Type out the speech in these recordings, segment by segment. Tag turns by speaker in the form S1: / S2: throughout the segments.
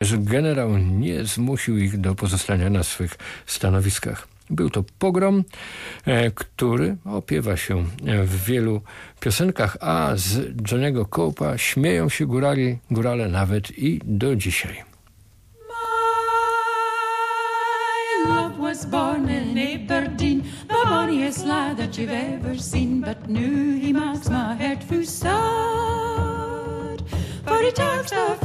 S1: że generał nie zmusił ich do pozostania na swych stanowiskach. Był to pogrom, e, który opiewa się w wielu piosenkach, a z Johnego Cope'a śmieją się górali, górale nawet i do dzisiaj.
S2: Was born in Aberdeen, the bonniest lad that you've ever seen, but new he marks my heart full sad. For he talks with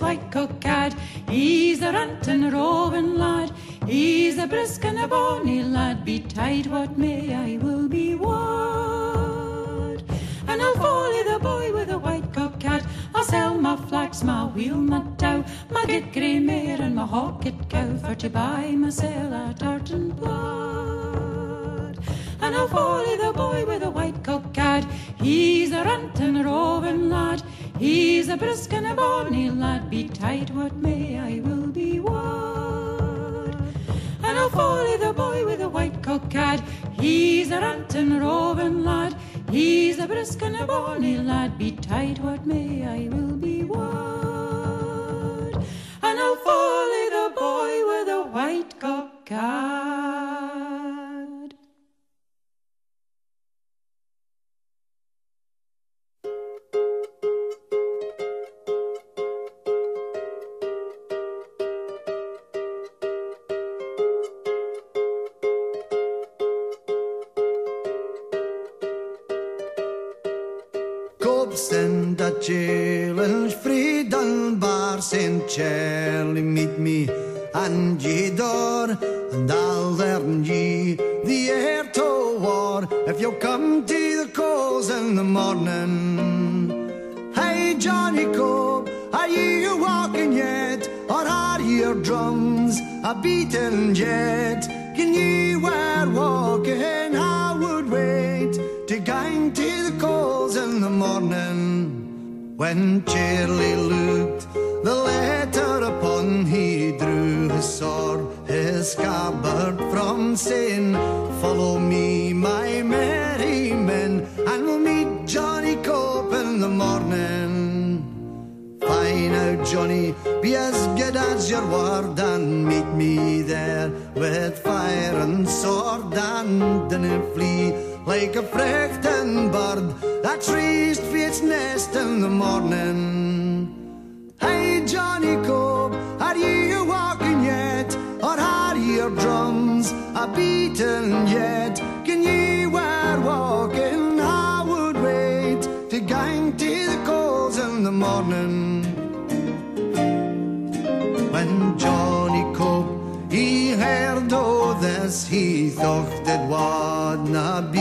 S2: white cockad, he's a rantin' roving lad. He's a brisk and a bonny lad, Be betide what may, I will be ward. And I'll follow the boy with the white cocked. I'll sell my flax, my wheel, my tow, my get grey mare and my hawket cow for to buy myself a tartan blood. And I'll follow the boy with the white He's a brisk and a bonny lad, betide what may, I will be ward. And I'll follow the boy with the white cockad. He's a rantin' roving lad. He's a brisk and a bonny lad. Betide what may, I will be ward. And I'll follow the boy with the white cockad.
S3: St. that challenge frae Dunbar St. Charlie meet me and ye door and I'll learn ye the air to war if you come to the calls in the morning. Hey Johnny Cope, are you walking yet? Or are your drums a beating yet? Can you morning. When Charlie looked the letter upon, he drew his sword, his scabbard from sin Follow me, my merry men, and we'll meet Johnny Cope in the morning. Fine out, Johnny, be as good as your word and meet me there with fire and sword and dinna flee like a frightened bird that reached for its nest in the morning. Hey, Johnny Cope, are you walking yet? Or are your drums a beating yet? Can you were walking? I would wait to gang to the calls in the morning. When he heard all this, he thought it would not